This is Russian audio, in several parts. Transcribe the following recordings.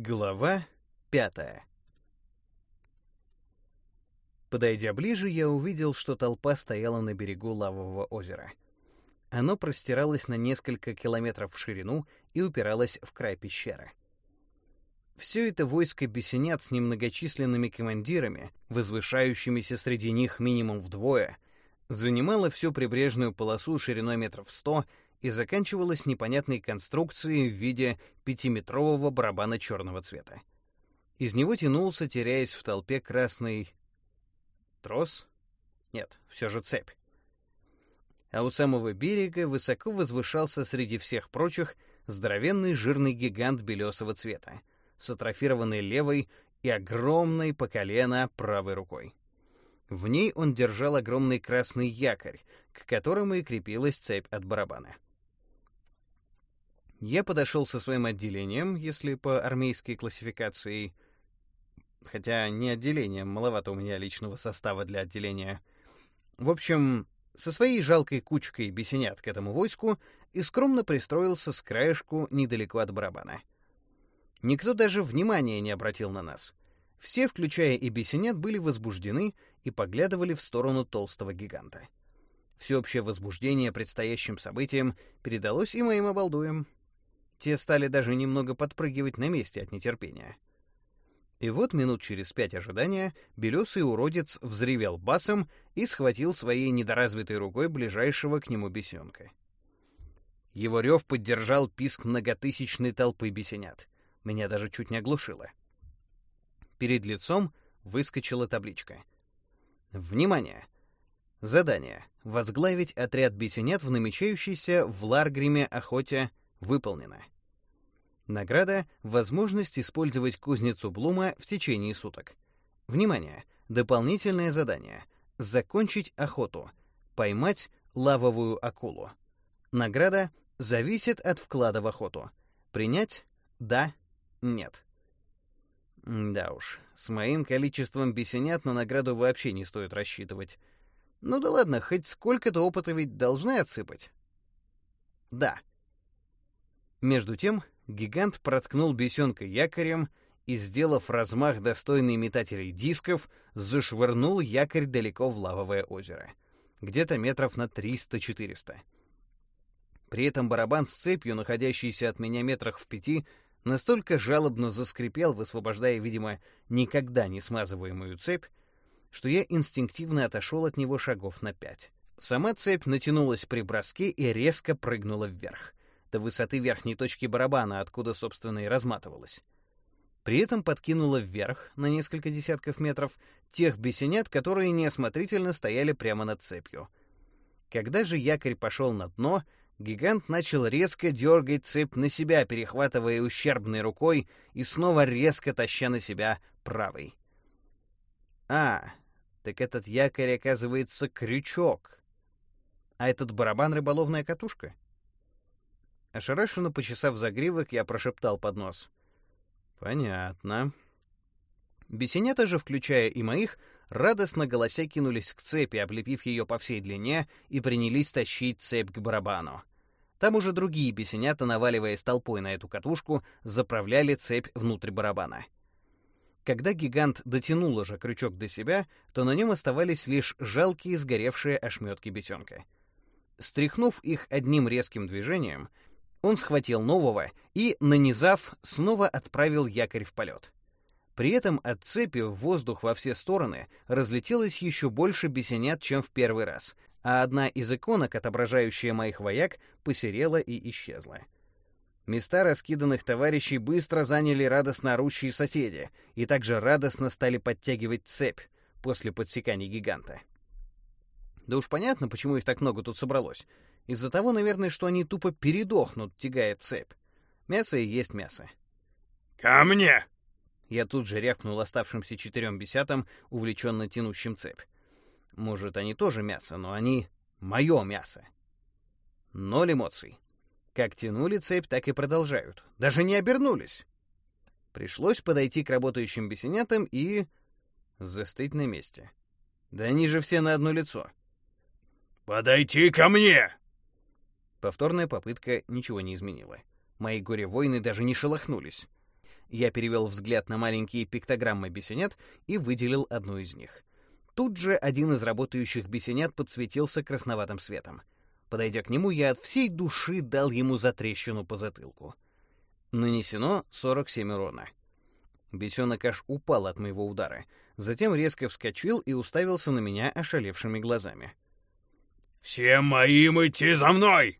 Глава пятая Подойдя ближе, я увидел, что толпа стояла на берегу лавового озера. Оно простиралось на несколько километров в ширину и упиралось в край пещеры. Все это войско бесенят с немногочисленными командирами, возвышающимися среди них минимум вдвое, занимало всю прибрежную полосу шириной метров сто и заканчивалась непонятной конструкцией в виде пятиметрового барабана черного цвета. Из него тянулся, теряясь в толпе, красный... трос? Нет, все же цепь. А у самого берега высоко возвышался среди всех прочих здоровенный жирный гигант белесого цвета, с атрофированной левой и огромной по колено правой рукой. В ней он держал огромный красный якорь, к которому и крепилась цепь от барабана. Я подошел со своим отделением, если по армейской классификации... Хотя не отделением, маловато у меня личного состава для отделения. В общем, со своей жалкой кучкой бесенят к этому войску и скромно пристроился с краешку недалеко от барабана. Никто даже внимания не обратил на нас. Все, включая и бесенят, были возбуждены и поглядывали в сторону толстого гиганта. Всеобщее возбуждение предстоящим событием передалось и моим обалдуям. Те стали даже немного подпрыгивать на месте от нетерпения. И вот минут через пять ожидания белесый уродец взревел басом и схватил своей недоразвитой рукой ближайшего к нему бесенка. Его рев поддержал писк многотысячной толпы бесенят. Меня даже чуть не оглушило. Перед лицом выскочила табличка. «Внимание! Задание. Возглавить отряд бесенят в намечающейся в Ларгриме охоте Выполнено. Награда — возможность использовать кузницу Блума в течение суток. Внимание! Дополнительное задание. Закончить охоту. Поймать лавовую акулу. Награда зависит от вклада в охоту. Принять? Да? Нет. Да уж, с моим количеством бесенят на награду вообще не стоит рассчитывать. Ну да ладно, хоть сколько-то опыта ведь должны отсыпать. Да. Между тем, гигант проткнул бесенка якорем и, сделав размах достойный метателей дисков, зашвырнул якорь далеко в лавовое озеро. Где-то метров на 300-400. При этом барабан с цепью, находящийся от меня метрах в пяти, настолько жалобно заскрипел, высвобождая, видимо, никогда не смазываемую цепь, что я инстинктивно отошел от него шагов на пять. Сама цепь натянулась при броске и резко прыгнула вверх до высоты верхней точки барабана, откуда, собственно, и разматывалась. При этом подкинула вверх на несколько десятков метров тех бесенят, которые неосмотрительно стояли прямо над цепью. Когда же якорь пошел на дно, гигант начал резко дергать цепь на себя, перехватывая ущербной рукой и снова резко таща на себя правой. А, так этот якорь, оказывается, крючок. А этот барабан — рыболовная катушка? — Ошарашенно почесав загривок, я прошептал под нос. «Понятно». Бесенята же, включая и моих, радостно голося кинулись к цепи, облепив ее по всей длине, и принялись тащить цепь к барабану. Там уже другие бесенята, наваливаясь толпой на эту катушку, заправляли цепь внутрь барабана. Когда гигант дотянул уже крючок до себя, то на нем оставались лишь жалкие сгоревшие ошметки бесенка. Стряхнув их одним резким движением, он схватил нового и, нанизав, снова отправил якорь в полет. При этом от цепи в воздух во все стороны разлетелось еще больше бесенят, чем в первый раз, а одна из иконок, отображающая моих вояк, посерела и исчезла. Места раскиданных товарищей быстро заняли радостно орущие соседи и также радостно стали подтягивать цепь после подсекания гиганта. Да уж понятно, почему их так много тут собралось. Из-за того, наверное, что они тупо передохнут, тягая цепь. Мясо и есть мясо. «Ко мне!» Я тут же рявкнул оставшимся четырем бесятам, увлеченно тянущим цепь. Может, они тоже мясо, но они — мое мясо. Ноль эмоций. Как тянули цепь, так и продолжают. Даже не обернулись. Пришлось подойти к работающим бесенятам и... застыть на месте. Да они же все на одно лицо. «Подойти ко мне!» Повторная попытка ничего не изменила. Мои горе-воины даже не шелохнулись. Я перевел взгляд на маленькие пиктограммы бесенят и выделил одну из них. Тут же один из работающих бесенят подсветился красноватым светом. Подойдя к нему, я от всей души дал ему затрещину по затылку. Нанесено 47 урона. Бесенок аж упал от моего удара, затем резко вскочил и уставился на меня ошалевшими глазами. «Всем моим идти за мной!»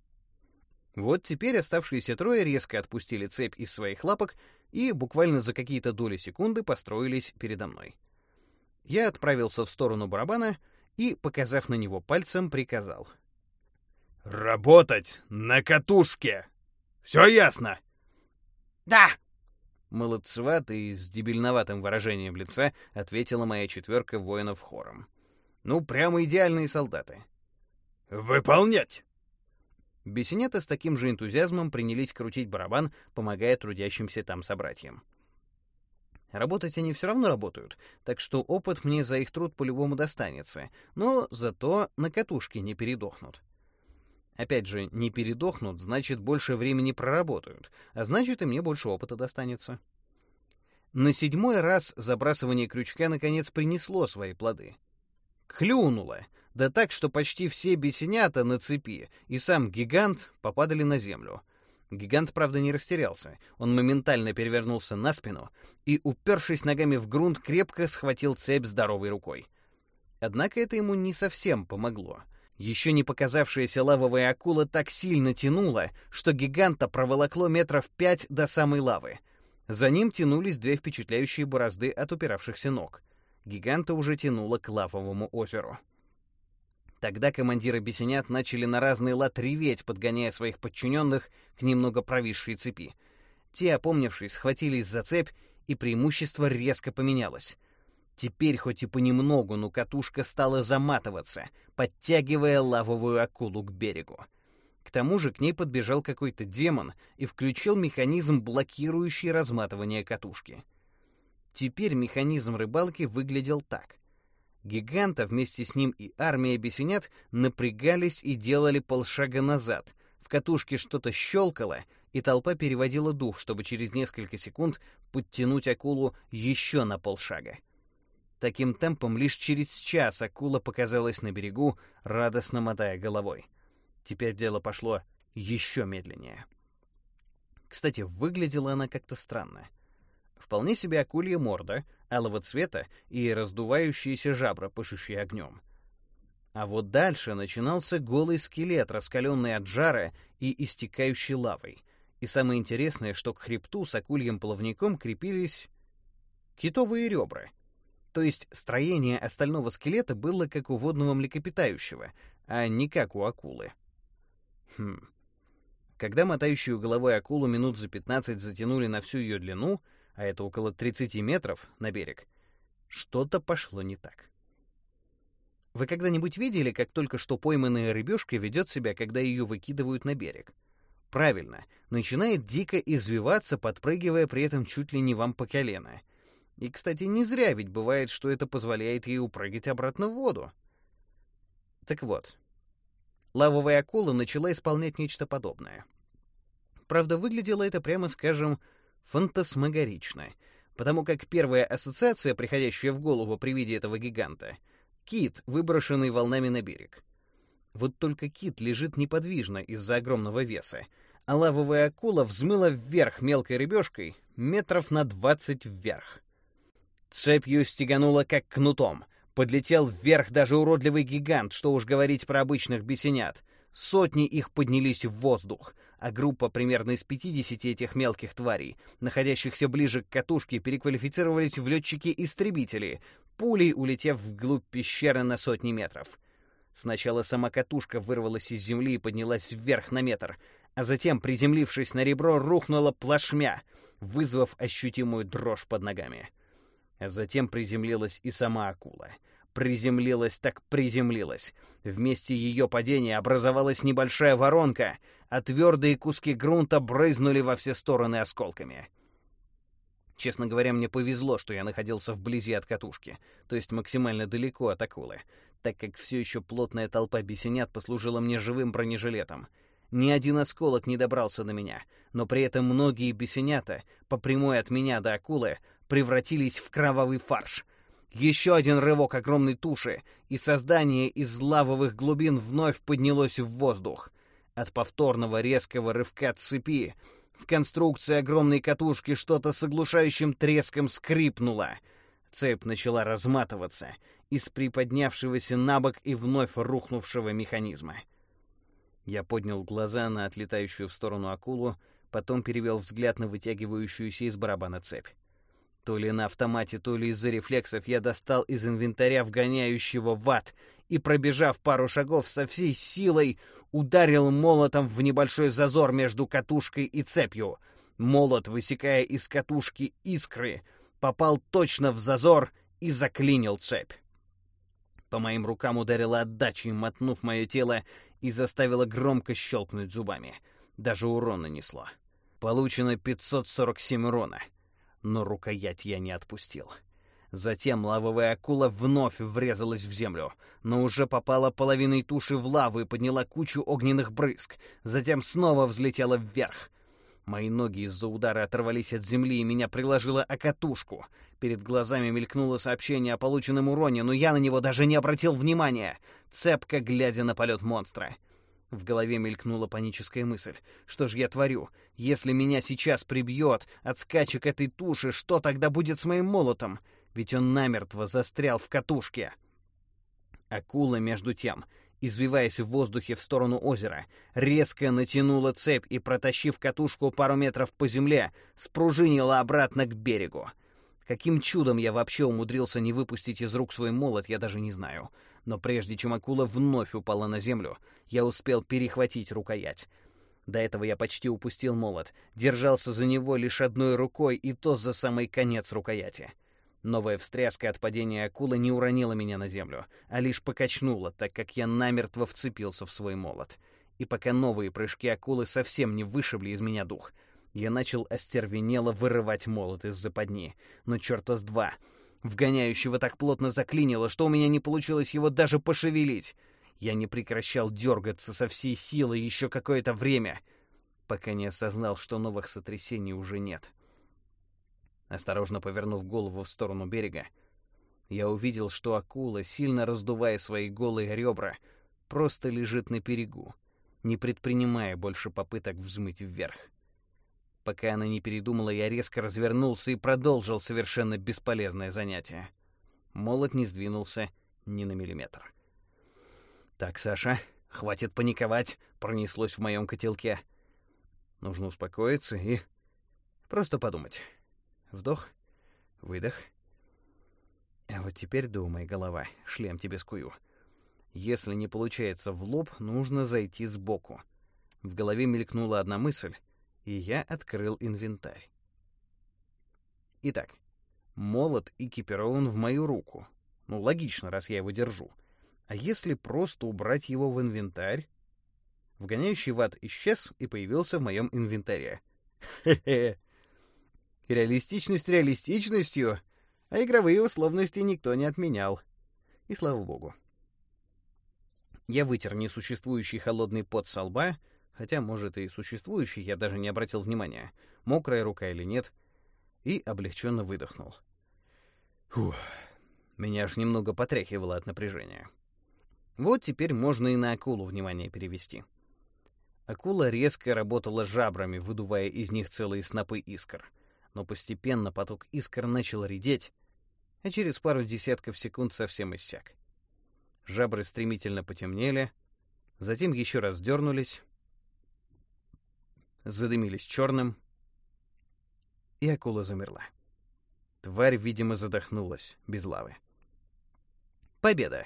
Вот теперь оставшиеся трое резко отпустили цепь из своих лапок и буквально за какие-то доли секунды построились передо мной. Я отправился в сторону барабана и, показав на него пальцем, приказал. «Работать на катушке! Все ясно?» «Да!» Молодцевато и с дебильноватым выражением лица ответила моя четверка воинов хором. Ну, прямо идеальные солдаты. «Выполнять!» Бесенята с таким же энтузиазмом принялись крутить барабан, помогая трудящимся там собратьям. Работать они все равно работают, так что опыт мне за их труд по-любому достанется, но зато на катушке не передохнут. Опять же, не передохнут, значит, больше времени проработают, а значит, и мне больше опыта достанется. На седьмой раз забрасывание крючка наконец принесло свои плоды. Клюнуло, да так, что почти все бесенята на цепи и сам гигант попадали на землю. Гигант, правда, не растерялся. Он моментально перевернулся на спину и, упершись ногами в грунт, крепко схватил цепь здоровой рукой. Однако это ему не совсем помогло — еще не показавшаяся лавовая акула так сильно тянула, что гиганта проволокло метров пять до самой лавы. За ним тянулись две впечатляющие борозды от упиравшихся ног. Гиганта уже тянуло к лавовому озеру. Тогда командиры бесенят начали на разный лад реветь, подгоняя своих подчиненных к немного провисшей цепи. Те, опомнившись, схватились за цепь, и преимущество резко поменялось. Теперь хоть и понемногу, но катушка стала заматываться, подтягивая лавовую акулу к берегу. К тому же к ней подбежал какой-то демон и включил механизм, блокирующий разматывание катушки. Теперь механизм рыбалки выглядел так. Гиганта вместе с ним и армия бесенят напрягались и делали полшага назад. В катушке что-то щелкало, и толпа переводила дух, чтобы через несколько секунд подтянуть акулу еще на полшага. Таким темпом лишь через час акула показалась на берегу, радостно мотая головой. Теперь дело пошло еще медленнее. Кстати, выглядела она как-то странно. Вполне себе акулья морда, алого цвета и раздувающиеся жабра, пышущие огнем. А вот дальше начинался голый скелет, раскаленный от жара и истекающий лавой. И самое интересное, что к хребту с акульем плавником крепились китовые ребра — то есть строение остального скелета было как у водного млекопитающего, а не как у акулы. Хм. Когда мотающую головой акулу минут за 15 затянули на всю ее длину, а это около 30 метров на берег, что-то пошло не так. Вы когда-нибудь видели, как только что пойманная рыбешка ведет себя, когда ее выкидывают на берег? Правильно, начинает дико извиваться, подпрыгивая при этом чуть ли не вам по колено — и, кстати, не зря ведь бывает, что это позволяет ей упрыгать обратно в воду. Так вот, лавовая акула начала исполнять нечто подобное. Правда, выглядело это, прямо скажем, фантасмагорично, потому как первая ассоциация, приходящая в голову при виде этого гиганта — кит, выброшенный волнами на берег. Вот только кит лежит неподвижно из-за огромного веса, а лавовая акула взмыла вверх мелкой рыбешкой метров на двадцать вверх. Цепью стегануло как кнутом. Подлетел вверх даже уродливый гигант, что уж говорить про обычных бесенят. Сотни их поднялись в воздух, а группа примерно из 50 этих мелких тварей, находящихся ближе к катушке, переквалифицировались в летчики-истребители, пулей улетев вглубь пещеры на сотни метров. Сначала сама катушка вырвалась из земли и поднялась вверх на метр, а затем, приземлившись на ребро, рухнула плашмя, вызвав ощутимую дрожь под ногами. А затем приземлилась и сама акула. Приземлилась так приземлилась. Вместе ее падения образовалась небольшая воронка, а твердые куски грунта брызнули во все стороны осколками. Честно говоря, мне повезло, что я находился вблизи от катушки, то есть максимально далеко от акулы, так как все еще плотная толпа бесенят послужила мне живым бронежилетом. Ни один осколок не добрался до меня, но при этом многие бесенята, по прямой от меня до акулы, превратились в кровавый фарш. Еще один рывок огромной туши, и создание из лавовых глубин вновь поднялось в воздух. От повторного резкого рывка цепи в конструкции огромной катушки что-то с оглушающим треском скрипнуло. Цепь начала разматываться из приподнявшегося на бок и вновь рухнувшего механизма. Я поднял глаза на отлетающую в сторону акулу, потом перевел взгляд на вытягивающуюся из барабана цепь. То ли на автомате, то ли из-за рефлексов я достал из инвентаря вгоняющего в ад и, пробежав пару шагов, со всей силой ударил молотом в небольшой зазор между катушкой и цепью. Молот, высекая из катушки искры, попал точно в зазор и заклинил цепь. По моим рукам ударила отдача, мотнув мое тело, и заставила громко щелкнуть зубами. Даже урон нанесло. Получено 547 урона. Но рукоять я не отпустил. — Затем лавовая акула вновь врезалась в землю, но уже попала половиной туши в лаву и подняла кучу огненных брызг. Затем снова взлетела вверх. Мои ноги из-за удара оторвались от земли, и меня приложило о катушку. Перед глазами мелькнуло сообщение о полученном уроне, но я на него даже не обратил внимания, цепко глядя на полет монстра. В голове мелькнула паническая мысль. Что же я творю? Если меня сейчас прибьет от скачек этой туши, что тогда будет с моим молотом? ведь он намертво застрял в катушке. Акула, между тем, извиваясь в воздухе в сторону озера, резко натянула цепь и, протащив катушку пару метров по земле, спружинила обратно к берегу. Каким чудом я вообще умудрился не выпустить из рук свой молот, я даже не знаю. Но прежде чем акула вновь упала на землю, я успел перехватить рукоять. До этого я почти упустил молот, держался за него лишь одной рукой, и то за самый конец рукояти. Новая встряска от падения акулы не уронила меня на землю, а лишь покачнула, так как я намертво вцепился в свой молот. И пока новые прыжки акулы совсем не вышибли из меня дух, я начал остервенело вырывать молот из западни. Но черта с два! Вгоняющего так плотно заклинило, что у меня не получилось его даже пошевелить. Я не прекращал дергаться со всей силы еще какое-то время, пока не осознал, что новых сотрясений уже нет. Осторожно повернув голову в сторону берега, я увидел, что акула, сильно раздувая свои голые ребра, просто лежит на берегу, не предпринимая больше попыток взмыть вверх. Пока она не передумала, я резко развернулся и продолжил совершенно бесполезное занятие. Молот не сдвинулся ни на миллиметр. «Так, Саша, хватит паниковать», — пронеслось в моем котелке. Нужно успокоиться и просто подумать. Вдох, выдох. А вот теперь думай, голова, шлем тебе скую. Если не получается в лоб, нужно зайти сбоку. В голове мелькнула одна мысль, и я открыл инвентарь. Итак, молот экипирован в мою руку. Ну, логично, раз я его держу. А если просто убрать его в инвентарь? Вгоняющий в ад исчез и появился в моем инвентаре. Хе-хе. Реалистичность реалистичностью, а игровые условности никто не отменял. И слава богу. Я вытер несуществующий холодный пот со лба, хотя, может, и существующий, я даже не обратил внимания, мокрая рука или нет, и облегченно выдохнул. Фух, меня аж немного потряхивало от напряжения. Вот теперь можно и на акулу внимание перевести. Акула резко работала жабрами, выдувая из них целые снопы искр но постепенно поток искр начал редеть, а через пару десятков секунд совсем иссяк. Жабры стремительно потемнели, затем еще раз дернулись, задымились черным, и акула замерла. Тварь, видимо, задохнулась, без лавы. Победа!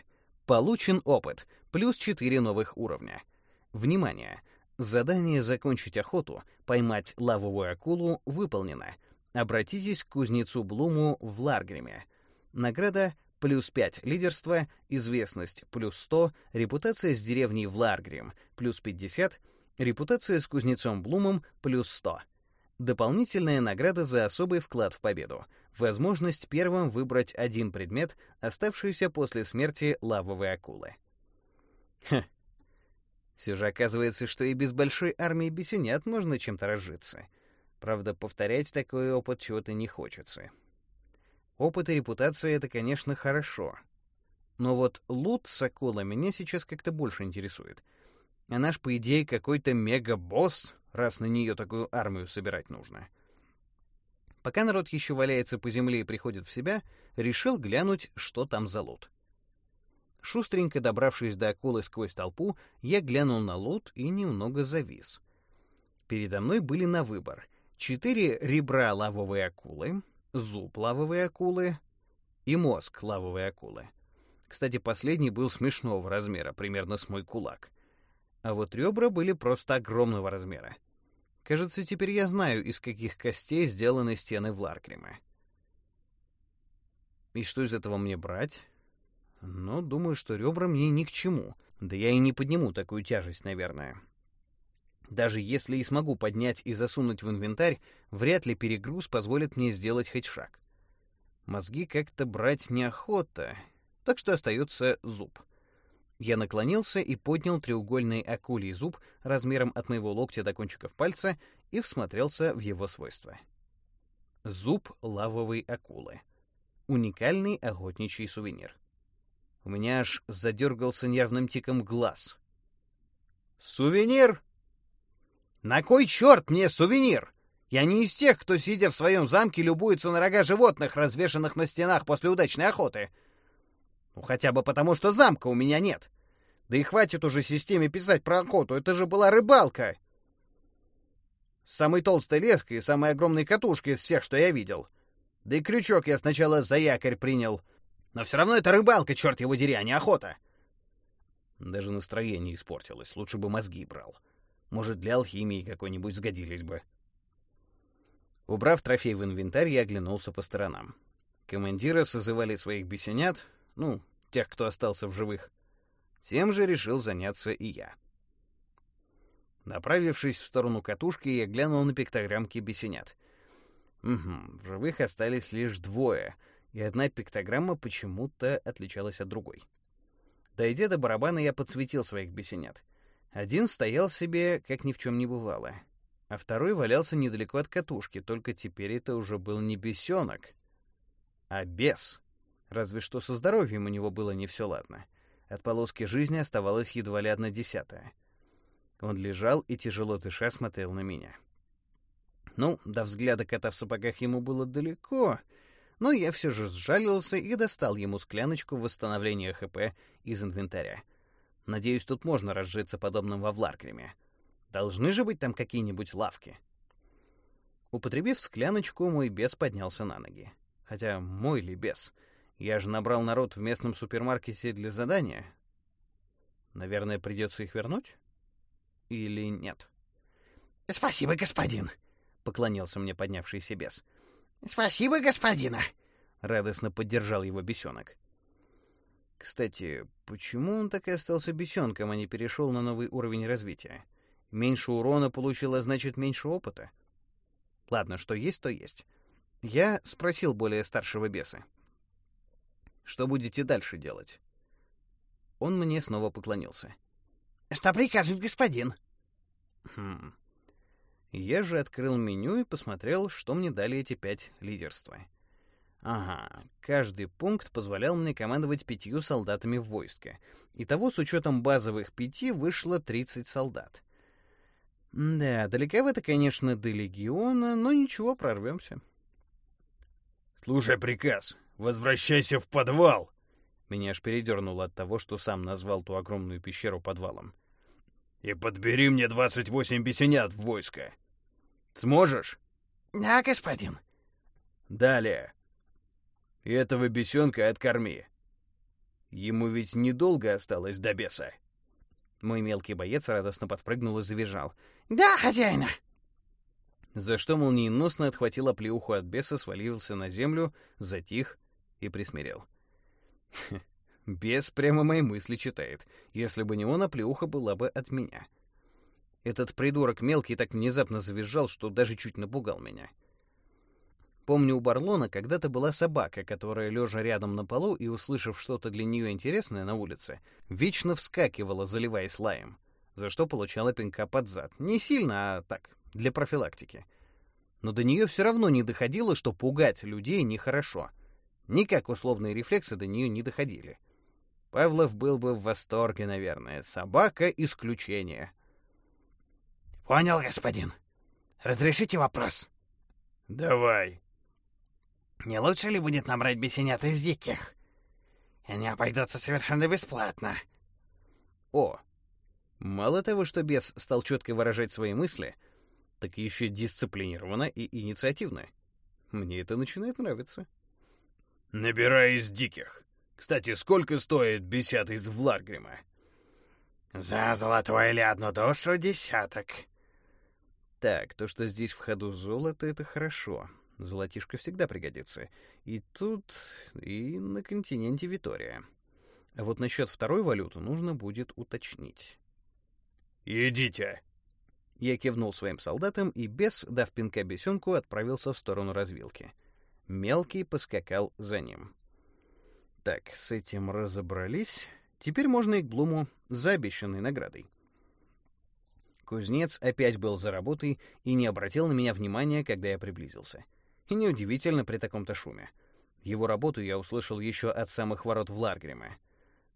Получен опыт, плюс 4 новых уровня. Внимание! Задание «Закончить охоту», «Поймать лавовую акулу» выполнено — Обратитесь к кузнецу Блуму в Ларгриме. Награда плюс 5 лидерство, известность плюс 100, репутация с деревней в Ларгрим плюс 50, репутация с кузнецом Блумом плюс 100. Дополнительная награда за особый вклад в победу. Возможность первым выбрать один предмет, оставшийся после смерти лавовой акулы. Хм. Все же оказывается, что и без большой армии бесенят можно чем-то разжиться. Правда, повторять такой опыт чего-то не хочется. Опыт и репутация — это, конечно, хорошо. Но вот лут с акула меня сейчас как-то больше интересует. Она ж, по идее, какой-то мега-босс, раз на нее такую армию собирать нужно. Пока народ еще валяется по земле и приходит в себя, решил глянуть, что там за лут. Шустренько добравшись до акулы сквозь толпу, я глянул на лут и немного завис. Передо мной были на выбор четыре ребра лавовой акулы, зуб лавовой акулы и мозг лавовой акулы. Кстати, последний был смешного размера, примерно с мой кулак. А вот ребра были просто огромного размера. Кажется, теперь я знаю, из каких костей сделаны стены Вларкрима. И что из этого мне брать? Ну, думаю, что ребра мне ни к чему. Да я и не подниму такую тяжесть, наверное. Даже если и смогу поднять и засунуть в инвентарь, вряд ли перегруз позволит мне сделать хоть шаг. Мозги как-то брать неохота, так что остается зуб. Я наклонился и поднял треугольный акулий зуб размером от моего локтя до кончиков пальца и всмотрелся в его свойства. Зуб лавовой акулы. Уникальный охотничий сувенир. У меня аж задергался нервным тиком глаз. «Сувенир? На кой черт мне сувенир? Я не из тех, кто, сидя в своем замке, любуется на рога животных, развешанных на стенах после удачной охоты. Ну, хотя бы потому, что замка у меня нет. Да и хватит уже системе писать про охоту, это же была рыбалка. С самой толстой леской и самой огромной катушкой из всех, что я видел. Да и крючок я сначала за якорь принял. Но все равно это рыбалка, черт его дери, а не охота. Даже настроение испортилось, лучше бы мозги брал. Может, для алхимии какой-нибудь сгодились бы. Убрав трофей в инвентарь, я оглянулся по сторонам. Командиры созывали своих бесенят, ну, тех, кто остался в живых. Тем же решил заняться и я. Направившись в сторону катушки, я глянул на пиктограммки бесенят. Угу, в живых остались лишь двое, и одна пиктограмма почему-то отличалась от другой. Дойдя до барабана, я подсветил своих бесенят. Один стоял себе, как ни в чем не бывало, а второй валялся недалеко от катушки, только теперь это уже был не бесенок, а бес. Разве что со здоровьем у него было не все ладно. От полоски жизни оставалось едва ли одна десятая. Он лежал и, тяжело дыша, смотрел на меня. Ну, до взгляда кота в сапогах ему было далеко, но я все же сжалился и достал ему скляночку восстановления ХП из инвентаря. Надеюсь, тут можно разжиться подобным во Вларкриме. Должны же быть там какие-нибудь лавки. Употребив скляночку, мой бес поднялся на ноги. Хотя мой ли бес? Я же набрал народ в местном супермаркете для задания. Наверное, придется их вернуть? Или нет? «Спасибо, господин!» — поклонился мне поднявшийся бес. «Спасибо, господина!» — радостно поддержал его бесенок. Кстати, почему он так и остался бесенком, а не перешел на новый уровень развития? Меньше урона получила, значит, меньше опыта? Ладно, что есть, то есть. Я спросил более старшего беса. Что будете дальше делать?» Он мне снова поклонился. «Что прикажет господин?» «Хм...» Я же открыл меню и посмотрел, что мне дали эти пять лидерства. Ага, каждый пункт позволял мне командовать пятью солдатами в войске. Итого, с учетом базовых пяти, вышло 30 солдат. Да, далековато, конечно, до легиона, но ничего, прорвемся. «Слушай приказ. Возвращайся в подвал!» Меня аж передернуло от того, что сам назвал ту огромную пещеру подвалом. «И подбери мне 28 бесенят в войско. Сможешь?» «Да, господин». «Далее. И этого бесенка откорми. Ему ведь недолго осталось до беса». Мой мелкий боец радостно подпрыгнул и завизжал. «Да, хозяина!» За что молниеносно отхватил оплеуху от беса, свалился на землю, затих и присмирел. Бес прямо мои мысли читает. Если бы не он, оплеуха была бы от меня. Этот придурок мелкий так внезапно завизжал, что даже чуть напугал меня. Помню, у Барлона когда-то была собака, которая, лежа рядом на полу и услышав что-то для нее интересное на улице, вечно вскакивала, заливаясь лаем. за что получала пинка под зад. Не сильно, а так, для профилактики. Но до нее все равно не доходило, что пугать людей нехорошо. Никак условные рефлексы до нее не доходили. Павлов был бы в восторге, наверное. Собака — исключение. «Понял, господин. Разрешите вопрос?» «Давай». «Не лучше ли будет набрать бесенят из диких? Они обойдутся совершенно бесплатно». О, мало того, что бес стал четко выражать свои мысли, так еще дисциплинированно и инициативно. Мне это начинает нравиться. «Набирай из диких. Кстати, сколько стоит бесят из Вларгрима?» «За золотую или одну душу десяток». Так, то, что здесь в ходу золото, это хорошо. Золотишко всегда пригодится. И тут, и на континенте Витория. А вот насчет второй валюты нужно будет уточнить. «Идите!» Я кивнул своим солдатам, и бес, дав пинка бесенку, отправился в сторону развилки. Мелкий поскакал за ним. Так, с этим разобрались. Теперь можно и к Блуму за обещанной наградой. Кузнец опять был за работой и не обратил на меня внимания, когда я приблизился. И неудивительно при таком-то шуме. Его работу я услышал еще от самых ворот в Ларгриме.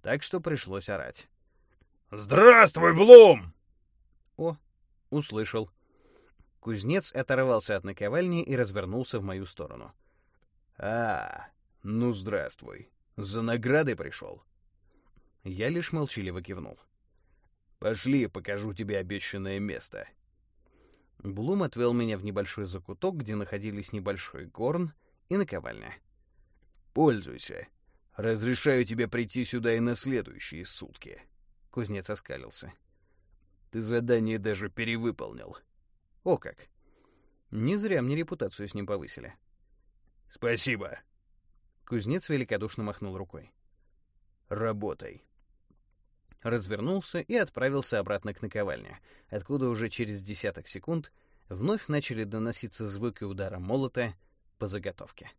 Так что пришлось орать. «Здравствуй, Блум!» О, услышал. Кузнец оторвался от наковальни и развернулся в мою сторону. «А, ну здравствуй. За наградой пришел?» Я лишь молчаливо кивнул. «Пошли, покажу тебе обещанное место». Блум отвел меня в небольшой закуток, где находились небольшой горн и наковальня. «Пользуйся. Разрешаю тебе прийти сюда и на следующие сутки». Кузнец оскалился. «Ты задание даже перевыполнил». «О как! Не зря мне репутацию с ним повысили». «Спасибо». Кузнец великодушно махнул рукой. «Работай» развернулся и отправился обратно к наковальне, откуда уже через десяток секунд вновь начали доноситься звуки удара молота по заготовке.